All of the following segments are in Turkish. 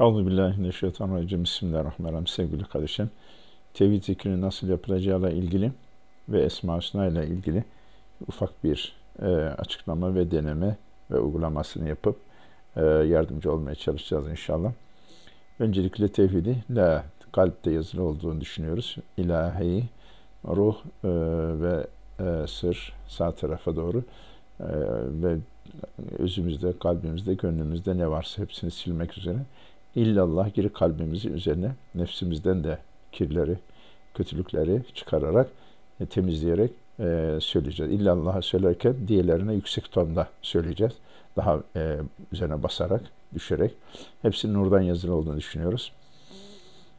Euzubillahimineşşeytanirracim. Bismillahirrahmanirrahim. Sevgili kardeşim, tevhid zikrini nasıl yapılacağıyla ilgili ve Esma Hüsna ile ilgili ufak bir e, açıklama ve deneme ve uygulamasını yapıp e, yardımcı olmaya çalışacağız inşallah. Öncelikle tevhidi la kalpte yazılı olduğunu düşünüyoruz. İlahi, ruh e, ve e, sır sağ tarafa doğru e, ve özümüzde, kalbimizde, gönlümüzde ne varsa hepsini silmek üzere illallah giri kalbimizin üzerine nefsimizden de kirleri, kötülükleri çıkararak, e, temizleyerek e, söyleyeceğiz. İllallah'ı söylerken diğerlerine yüksek tonda söyleyeceğiz. Daha e, üzerine basarak, düşerek. Hepsinin nurdan yazılı olduğunu düşünüyoruz.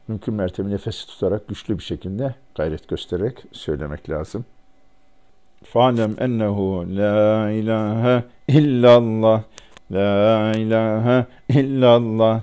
Mümkün mertebe nefesi tutarak güçlü bir şekilde gayret göstererek söylemek lazım. Fa'lem ennehu la ilahe illallah La ilahe illallah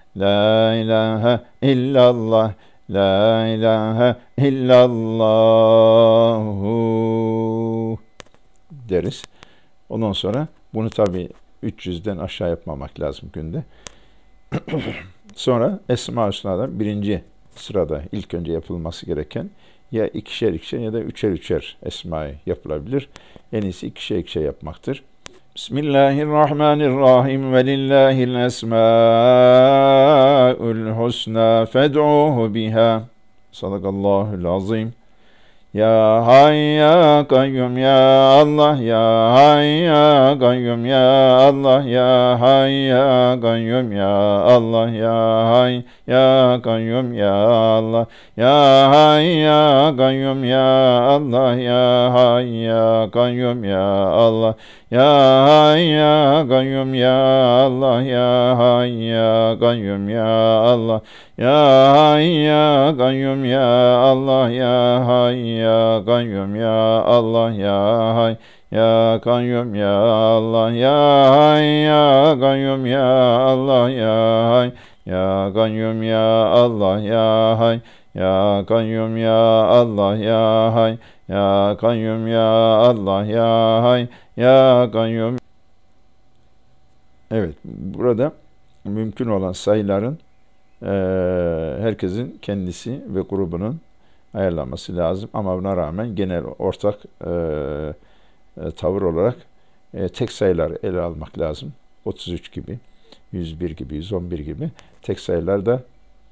La ilahe illallah La ilahe illallahu deriz. Ondan sonra bunu tabi 300'den aşağı yapmamak lazım günde. sonra Esma Hüsna'dan birinci sırada ilk önce yapılması gereken ya ikişer ikişer ya da üçer üçer esmayı yapılabilir. En iyisi ikişer ikişer yapmaktır. Bismillahirrahmanirrahim ve lillahil esmaül husna fed'uhu biha. Sadakallahul azim. Ya Hay Ya Kayyum Ya Allah Ya Hay Ya Kayyum Ya Allah Ya Hay Ya Kayyum Ya Allah Ya Hay Ya Kayyum Ya Allah Ya Hay Ya Kayyum Ya Allah Ya Hay Ya Kayyum Ya Allah Ya Hay Ya Kayyum Ya Allah Ya Hay Ya Kayyum Ya Allah Ya Hay Ya Kayyum Ya Allah Ya Hay Ya Kayyum Ya Allah Ya Hay. Ya Kayyum Ya Allah Ya Hay. Ya Kayyum Ya Allah Ya Hay. Ya Kayyum Ya Allah Ya Hay. Ya Kayyum Ya Allah Ya Hay. Ya Kayyum Ya Allah Ya Hay. Ya Kayyum Evet burada mümkün olan sayıların herkesin kendisi ve grubunun ayarlanması lazım. Ama buna rağmen genel ortak e, e, tavır olarak e, tek sayılar ele almak lazım. 33 gibi, 101 gibi, 111 gibi tek sayılarda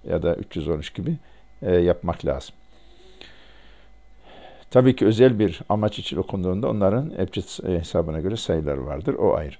ya da 313 gibi e, yapmak lazım. Tabii ki özel bir amaç için okunduğunda onların ebced hesabına göre sayıları vardır. O ayrı.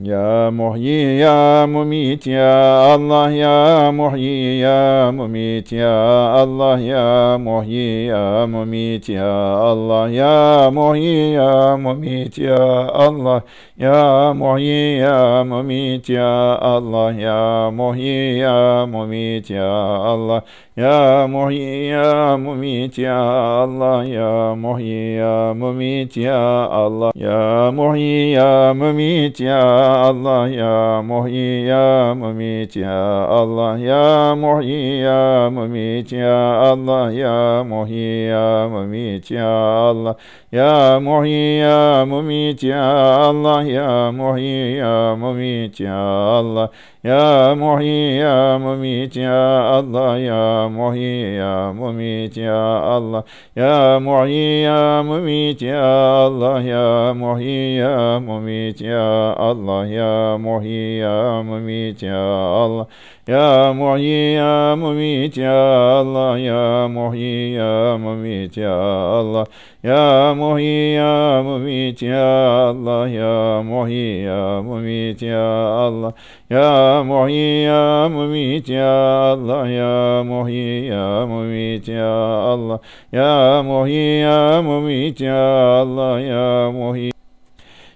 Ya Muhyi Ya Mumit Ya Allah Ya Muhyi Ya Mumit Ya Allah Ya Muhyi Ya Mumit Ya Allah Ya Muhyi Ya Mumit Ya Allah Ya Muhyi Ya Mumit Ya Allah Ya Muhyi Ya Mumit Ya Allah Ya Muhyi Ya Mumit Ya Allah Ya Muhyi Ya Mumit Ya Allah Ya Muhyi Ya Mumit Ya Allah ya muhyi ya mumit ya Allah ya muhyi ya mumit ya Allah ya muhyi ya mumit ya Allah Ya Muhyi Ya Mumit Ya Allah Ya Muhyi Ya Mumit Ya Allah Ya Muhyi Ya Mumit Ya Allah Ya Muhyi Ya Mumit Ya Allah Ya Muhyi Ya Mumit Ya Allah Ya Muhyi Ya Mumit Ya Allah Ya Muhyi Ya Mumit Ya Allah ya Muhyi Ya Mumit Ya Allah Ya Muhyi Ya Mumit Ya Allah Ya Muhyi Ya Mumit Ya Allah Ya Muhyi Ya Mumit Ya Allah. Ya Muhyi Ya Mumit Ya Allah. Ya Muhyi Ya Mumit Ya Allah. Ya Muhyi Ya Mumit Ya Allah. Ya Muhyi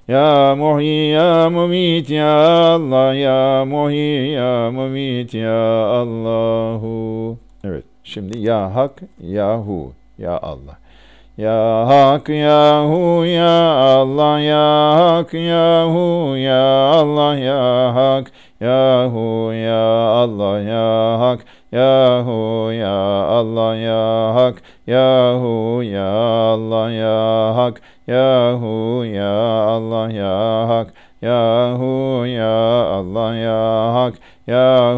ya Muhyi Ya Mumit Ya Allah. Ya Muhyi Ya Mumit Ya Allahu. Evet şimdi Ya Hak Yahu Ya Allah Ya Hak Yahu Ya Allah Ya Hak Yahu Ya Allah Ya Hak Yahu Ya Allah Ya Hak Yahu Ya Allah Ya Hak Yahu Ya Allah Ya Hak Yahu ya Allah ya Hak Yahu ya Allah ya Hak ya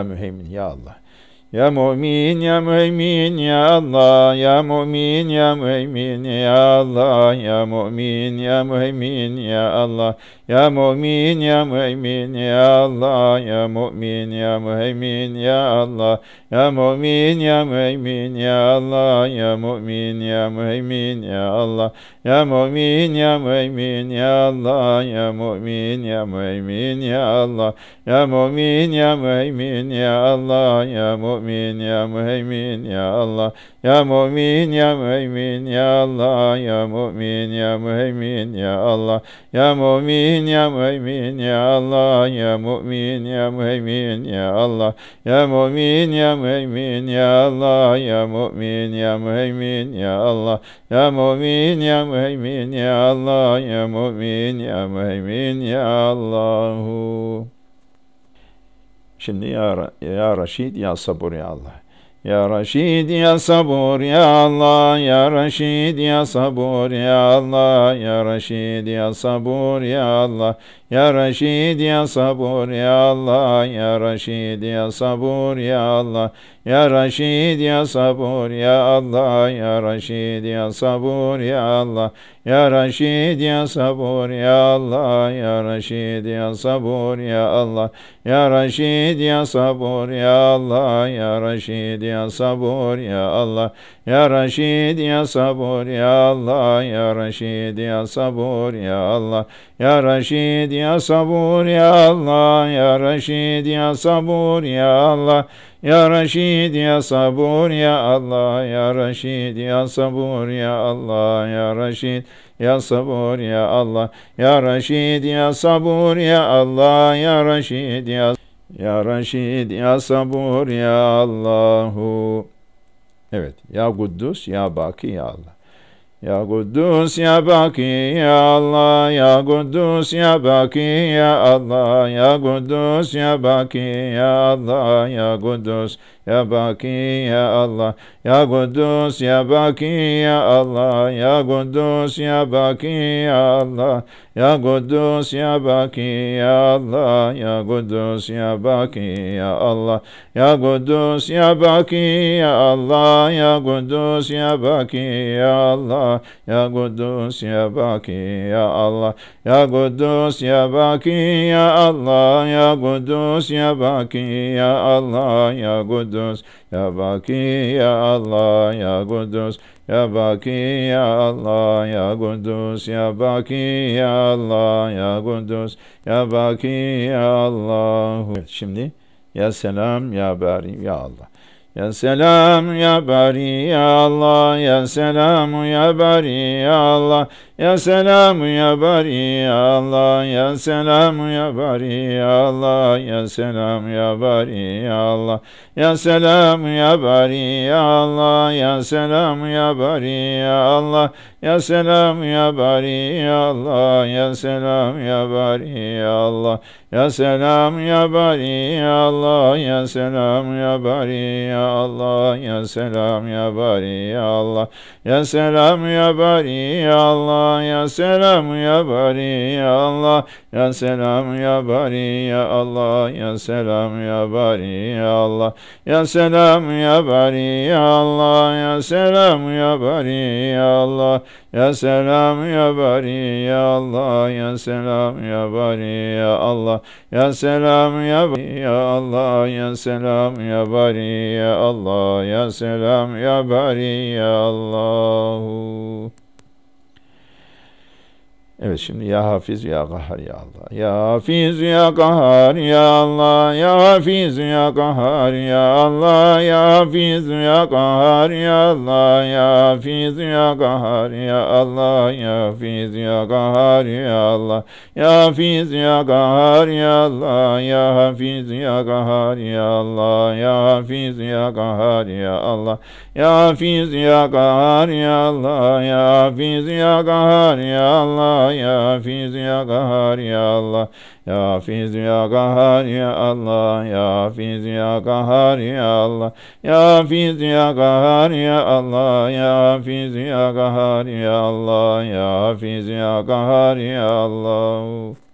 ya müheymin ya Allah. Ya mümin ya mümin ya Allah. Ya mümin ya mümin ya Allah. Ya mümin ya mümin ya Allah ya mümin ya mümin ya Allah ya mümin ya mümin ya Allah ya mümin ya mümin ya Allah ya mümin ya mümin ya Allah ya mümin ya mümin ya Allah ya mümin ya mümin ya Allah ya mümin ya mümin ya Allah ya mümin ya mümin ya Allah ya mümin ya mümin ya Allah ya mümin ya mümin ya Allah ya mümin ya mümin ya Allah ya mümin ya mümin ya Allah ya mümin ya mümin ya Allah ya mümin ya mümin ya Allah ya mümin ya mümin ya Allah ya mümin ya mümin ya Allahu Şimdi ya, ya Raşid ya sabır ya Allah. Ya Raşid ya sabır ya Allah. Ya Raşid ya sabır ya Allah. Ya Raşid ya sabır ya Allah ya Raşid ya sabır ya Allah Ya Raşid ya sabır ya Allah Ya Raşid ya sabır ya Allah Ya Raşid ya sabır ya Allah Ya Raşid ya sabır ya Allah Ya Raşid ya sabır ya Allah Ya Raşid ya sabır ya Allah Ya Raşid ya sabır ya Allah Ya Raşid ya sabır ya Allah Ya Raşid ya sabır ya Allah Ya Raşid ya sabur ya Allah Ya Reşid ya sabur ya Allah Ya Reşid ya sabur ya Allah Ya Reşid ya sabur ya Allah Ya Reşid ya sabur ya Allah Ya Reşid ya sabur ya Allah Ya Reşid ya Ya Reşid ya sabur ya Allahu. Evet ya Kuddus ya Baki ya Allah ya Kuddus ya Baki ya Allah ya Kuddus ya Baki ya Allah ya Kuddus ya Baki ya Allah ya Kuddus ya Baki ya Allah ya Kuddus ya Baki ya Allah ya Kuddus ya Baki ya Allah ya Kuddus ya Baki ya Allah ya Kuddus ya Baki ya Allah ya Kuddus ya Baki ya Allah ya Kuddus ya Baki ya Ya Kuddus ya Baki ya Allah. Ya Kuddus ya Baki ya Allah. Ya Kuddus ya Baki ya Allah. Ya Kuddus ya Baki ya Allah. Ya Kuddus ya Baki ya Allah. Ya Kuddus ya Baki ya Allah. Ya Kuddus ya Baki ya Allah. Şimdi ya selam ya bari ya Allah Ya selam ya bari ya Allah ya selam ya bari ya Allah ya selam ya bari Allah ya selam ya bari Allah ya selam ya bari Allah ya selam ya bari Allah ya selam ya bari Allah ya selam ya bari Allah ya selam ya bari Allah ya selam ya bari Allah ya selam ya bari Allah ya selam ya bari Allah ya selam ya bari ya Allah ya selam ya bari ya Allah ya selam ya bari ya Allah ya selam ya bari ya Allah ya selam ya bari ya Allah ya selam ya bari ya Allah ya selam ya bari ya Allah ya selam ya bari ya Allah ya selam ya bari ya Allah ya selam ya bari ya Allah ya selam ya bari ya Allah Evet şimdi ya Hafiz ya Kahhar ya Allah. Ya Hafiz ya Kahhar ya Allah. Ya Hafiz ya Kahhar ya Allah. Ya Hafiz ya Kahhar ya Allah. Ya Hafiz ya Kahhar ya Allah. Ya Hafiz ya Kahhar ya Allah. Ya Hafiz ya Kahhar ya Allah. Ya Hafiz ya Kahhar ya Allah. Ya Hafiz ya Kahhar ya Allah. Ya Hafiz ya Kahhar ya Allah. Ya Hafiz ya Kahhar ya Allah ya Hafiz ya Kahhar ya Allah. Ya Hafiz ya Kahhar ya Allah. Ya Hafiz ya Kahhar ya Allah. Ya Hafiz ya Kahhar ya Allah. Ya Hafiz ya Kahhar ya Allah. Ya Hafiz ya Kahhar ya Allah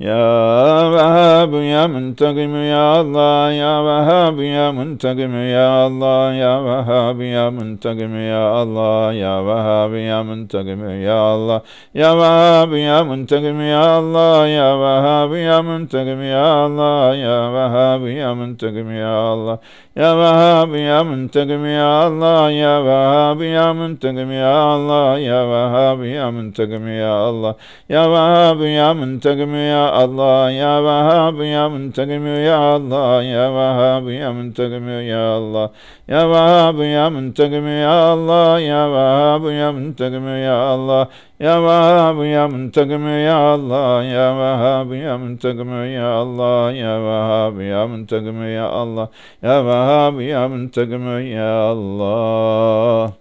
يا وهاب يا منتقم يا الله يا وهاب يا منتقم يا الله يا وهاب يا منتقم يا الله يا وهاب يا منتقم يا الله يا وهاب يا منتقم يا الله يا وهاب يا منتقم يا الله يا وهاب يا منتقم يا الله ya Vehhab ya Muntakim ya Allah ya Vehhab ya Muntakim ya Allah ya Vehhab ya Muntakim ya Allah ya Vehhab ya Muntakim ya Allah ya Vehhab ya Muntakim ya Allah ya Vehhab ya Muntakim ya Allah ya Vehhab ya Muntakim ya Allah ya Vehhab ya Muntakim ya Allah ya Vehhab ya Muntakim ya Allah ya Vehhab ya Muntakim ya Allah ya Vehhab ya Muntakim ya Allah ya Vehhab ya Muntakim ya Allah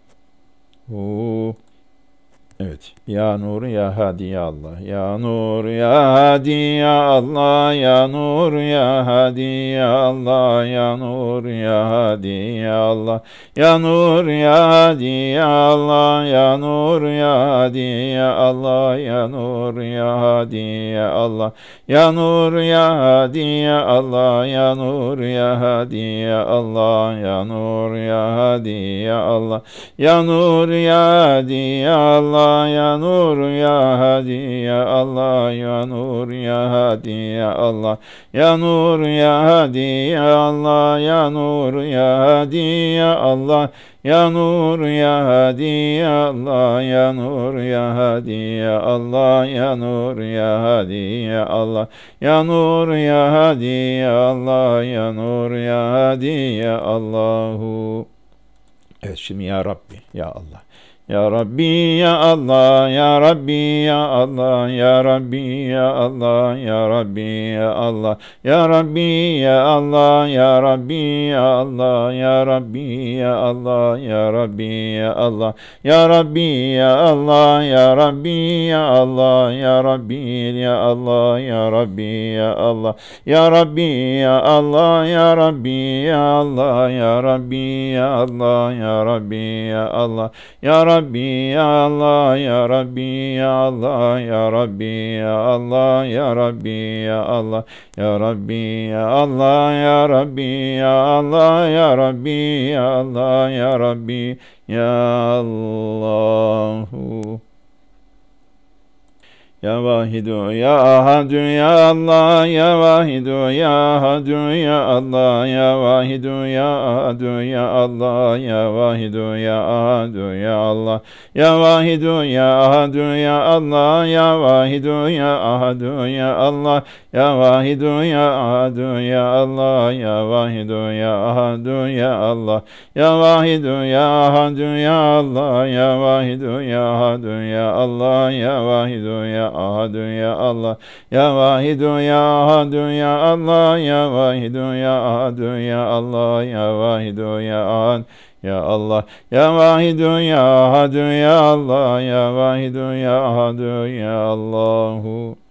Oo. Evet. Ya Nur ya Hadi ya Allah. Ya Nur ya Hadi ya Allah. Ya Nur ya Hadi ya Allah. Ya Nur ya Hadi ya Allah. Ya Nur ya Hadi ya Allah. Ya Nur ya Hadi ya Allah. Ya Nur ya Hadi ya Allah. Ya Nur ya Hadi ya Allah. Ya Nur ya Hadi ya Allah. Ya Nur ya Hadi ya Allah. Ya Nur ya Hadi ya Allah. Ya Nur ya Hadi ya Allah ya Nur ya Hadi ya Allah. Ya Nur ya Hadi ya Allah. Ya Nur ya Hadi ya Allah. Ya Nur ya Hadi ya Allah. Ya Nur ya Hadi ya Allah. Ya Nur ya Hadi ya Allah. Ya Nur ya Hadi ya Allah. Ya Nur ya Hadi ya Allahu. Evet şimdi ya Rabbi ya Allah ya Rabbi ya Allah ya Rabbi ya Allah ya Rabbi ya Allah ya Rabbi ya Allah ya Rabbi ya Allah ya Rabbi ya Allah ya Rabbi ya Allah ya Rabbi ya Allah ya Rabbi ya Allah ya Rabbi ya Allah ya Rabbi ya Allah ya Rabbi ya Allah ya Rabbi ya Allah ya Rabbi ya Allah ya Rabbi ya Allah ya Rabbi ya Allah ya Rabbi Rabbi ya Allah ya Rabbi ya Allah ya Rabbi ya Allah ya Rabbi ya Allah ya Rabbi ya Allah ya Rabbi ya Allah ya Rabbi ya Allah ya Rabbi ya Allah ya vahidu ya ahadu ya Allah ya vahidu ya ahadu ya Allah ya vahidu ya ahadu ya Allah ya vahidu ya ahadu ya Allah ya vahidu ya ahadu ya Allah ya vahidu ya ahadu ya Allah ya vahidu ya ahadu ya Allah ya vahidu ya ahadu ya Allah ya vahidu ya ahadu ya Allah ya vahidu ya ahadu ya Allah ya vahidu ya ahadu ya Allah ya vahidu ya ahadu ya Allah ya vahidu ya ahadu ya Allah ya vahidu ya ahad ya Allah ya vahidu ya ahadu ya Allah ya vahidu ya ahadu ya Allahu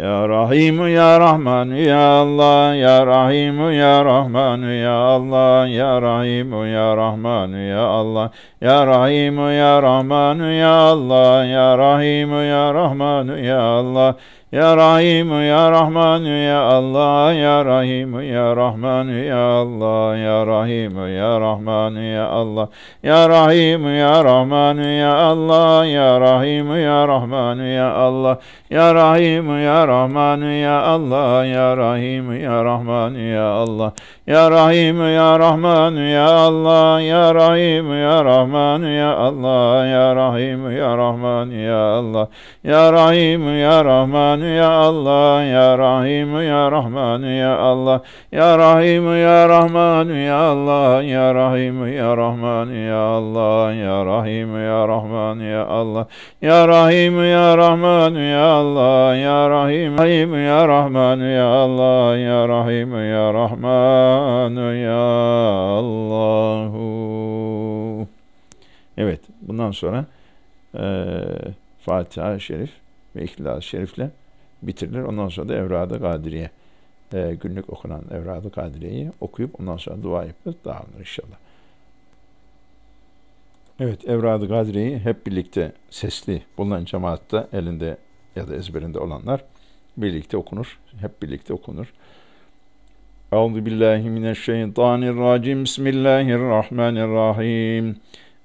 ya Rahim Ya Rahman Ya Allah. Ya Rahim Ya Rahman Ya Allah. Ya Rahim Ya Rahman Ya Allah Ya Rahim Ya Rahman Ya Allah Ya Rahim Ya Rahman Ya Allah ya Rahim Ya Rahman Ya Allah Ya Rahim Ya Rahman Ya Allah Ya Rahim Ya Rahman Ya Allah Ya Rahim Ya Rahman Ya Allah Ya Rahim Ya Rahman Ya Allah Ya Rahim Ya Rahman Ya Allah Ya Rahim Ya Rahman Ya Allah Ya Rahim Ya Rahman Ya Allah Ya Rahim Ya Rahman Ya Allah Ya Rahim Ya Rahman Ya Allah Ya Rahim Ya Rahman Rahman ya Allah ya Rahim ya Rahman ya Allah ya Rahim ya Rahman ya Allah ya Rahim ya Rahman ya Allah ya Rahim ya Rahman ya Allah ya Rahim ya Rahman ya Allah ya Rahim ya Rahman ya Allah ya Rahim ya Rahman ya Allahu Evet bundan sonra e, Fatiha-i Şerif ve İhlas-ı Şerif'le bitirilir. Ondan sonra da Evrad-ı Kadiriye e, günlük okunan Evrad-ı Kadiriye'yi okuyup ondan sonra dua yapıp dağılır inşallah. Evet, Evrad-ı Kadiriye'yi hep birlikte sesli bulunan cemaatta elinde ya da ezberinde olanlar birlikte okunur. Hep birlikte okunur. Euzu billahi mineşşeytanirracim. Bismillahirrahmanirrahim.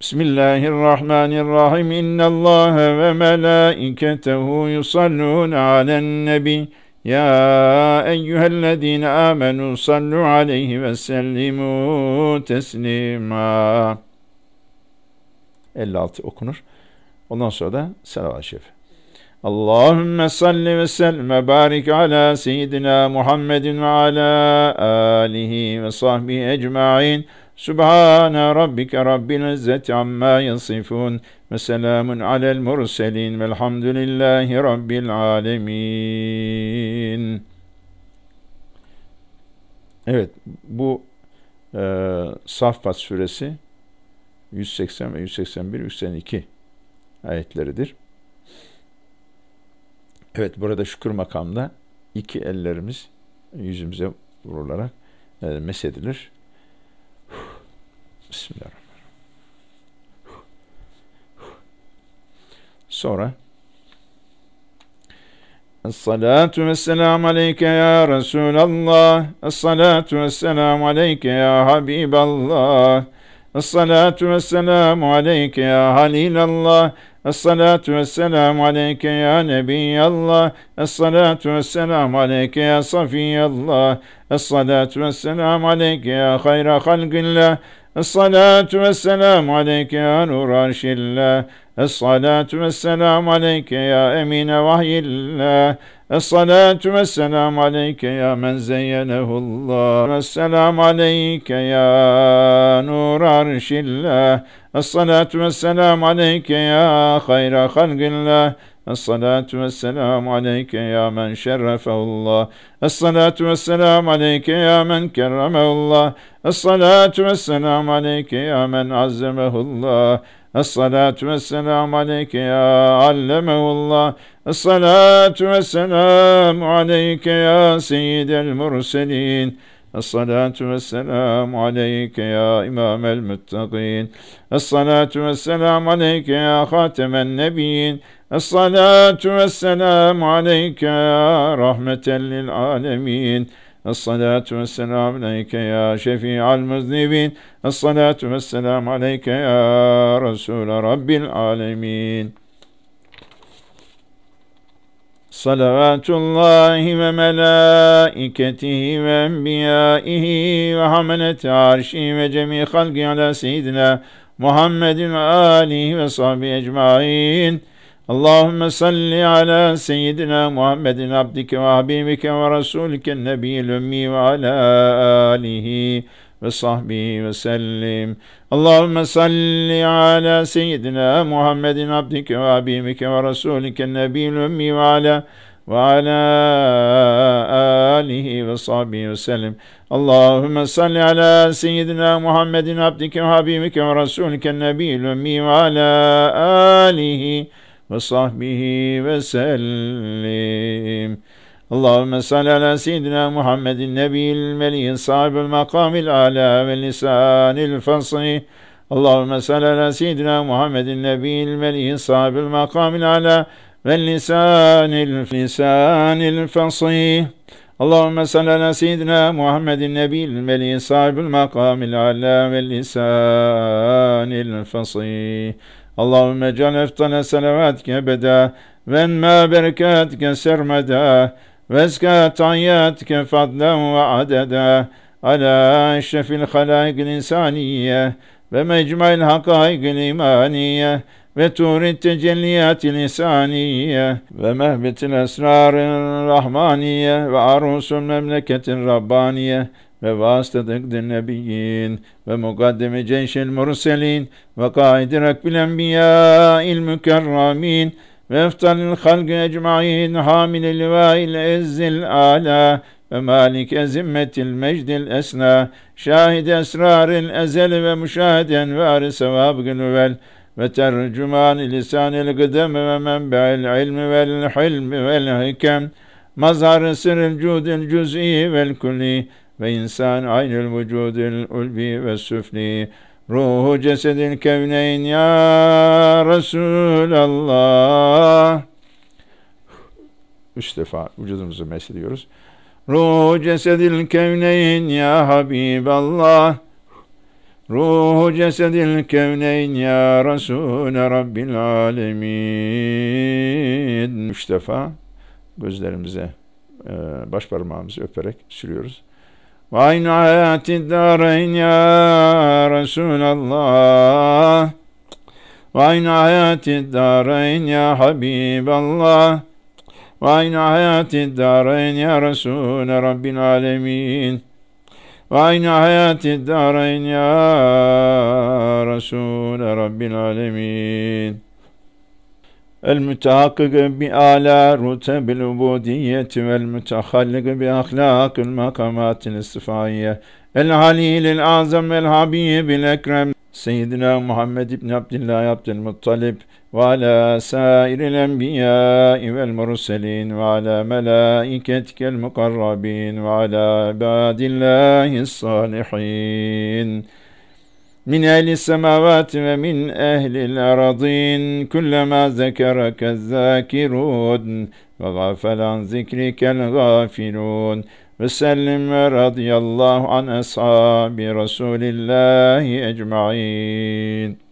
بسم الله الرحمن الرحيم إن الله وملائكته يصلون على النبي يا أيها الذين آمنوا صلوا عليه وسلموا تسليما 56 okunur. Ondan sonra da salavat-ı şerif. Allahümme salli ve sellem ve barik ala seyyidina Muhammedin ve ala alihi ve sahbihi ecma'in. Subhane rabbike rabbil izzeti amma yasifun ve selamun alel murselin velhamdülillahi rabbil alemin. Evet, bu e, Saffat suresi 180 ve 181, 182 ayetleridir. Evet, burada şükür makamda iki ellerimiz yüzümüze vurularak e, mesedilir. Bismillahirrahmanirrahim. Sonra Es-salatu vesselamu aleyke ya Resulallah. Es-salatu vesselamu aleyke ya Habiballah. Es-salatu vesselamu aleyke ya Halilallah. Es-salatu vesselamu aleyke ya Nebiyallah. Es-salatu vesselamu aleyke ya Safiyallah. Es-salatu vesselamu aleyke ya hayra halqillah. الصلاة والسلام عليك يا نور عرش الله الصلاة والسلام عليك يا أمين وحي الله الصلاة والسلام عليك يا من زينه الله والسلام عليك يا نور عرش الله الصلاة والسلام عليك يا خير خلق الله الصلاة والسلام عليك يا من شرفه الله الصلاة والسلام عليك يا من كرمه الله الصلاة والسلام عليك يا من عزمه الله الصلاة والسلام عليك يا علمه الله الصلاة والسلام عليك يا سيد المرسلين الصلاة والسلام عليك يا إمام المتقين الصلاة والسلام عليك يا خاتم النبيين Esselatu vesselamu aleyke ya rahmeten lil alemin. Esselatu vesselamu aleyke ya şefi'al muznibin. Esselatu vesselamu aleyke ya Resulü Rabbil alemin. Salavatullahi ve melaiketihi ve enbiyaihi ve hameleti arşi ve cemi halki ala seyyidina Muhammedin ve alihi ve sahbihi ecmain. اللهم صل على سيدنا محمد عبدك وحبيبك ورسولك النبي الأمي وعلى آله وصحبه وسلم. اللهم صل على سيدنا محمد عبدك وحبيبك ورسولك النبي الأمي وعلى وعلى آله وصحبه وسلم. اللهم صل على سيدنا محمد عبدك وحبيبك ورسولك النبي الأمي وعلى آله وصحبه وسلم. اللهم صل على سيدنا محمد النبي الملي صاحب المقام الأعلى واللسان الفصيح. اللهم صل على سيدنا محمد النبي الملي صاحب المقام الأعلى واللسان اللسان الفصيح. اللهم صل على سيدنا محمد النبي الملي صاحب المقام الأعلى واللسان الفصيح. اللهم اجعل افضل صلواتك ابدا وانما بركاتك سرمدا وازكى طياتك فضلا وعددا على اشرف الخلائق الانسانيه ومجمع الحقائق الايمانيه وتور التجليات الإنسانية ومهبة الأسرار الرحمانية وعروس المملكة الربانية ve vasıtadık dinnebiyyin ve mukaddeme ceyşel murselin ve kaidi rakbil enbiya il mükerramin ve eftalil halgı ecmain hamile livail ezzil ala ve malik ezimmetil mecdil esna şahid esraril ezel ve müşahiden ve arı sevabı gülüvel ve tercüman lisanil gıdem ve menbe'il ilmi vel hilmi vel hikem mazhar sırril cudil cüz'i vel kulli ve insan aynül vücudil ulvi ve süfli ruhu cesedil kevneyn ya Resulallah. Üç defa vücudumuzu mesliyoruz. Ruhu cesedil kevneyn ya Habiballah. Ruhu cesedil kevneyn ya Resulü Rabbil Alemin. Üç defa gözlerimize e, baş parmağımızı öperek sürüyoruz. وعين حياة الدارين يا رسول الله. وعين حياة الدارين يا حبيب الله. وعين حياة الدارين يا رسول رب العالمين. وعين حياة الدارين يا رسول رب العالمين. المتحقق بآلاء رتب العبودية والمتخلق بأخلاق المقامات الاصطفائية. العليل الأعظم الحبيب الأكرم سيدنا محمد بن عبد الله عبد المطلب وعلى سائر الأنبياء والمرسلين وعلى ملائكتك المقربين وعلى عباد الله الصالحين. من أهل السماوات ومن أهل الأراضين كلما ذكرك الذاكرون وغفل عن ذكرك الغافلون. وسلم رضي الله عن أصحاب رسول الله أجمعين.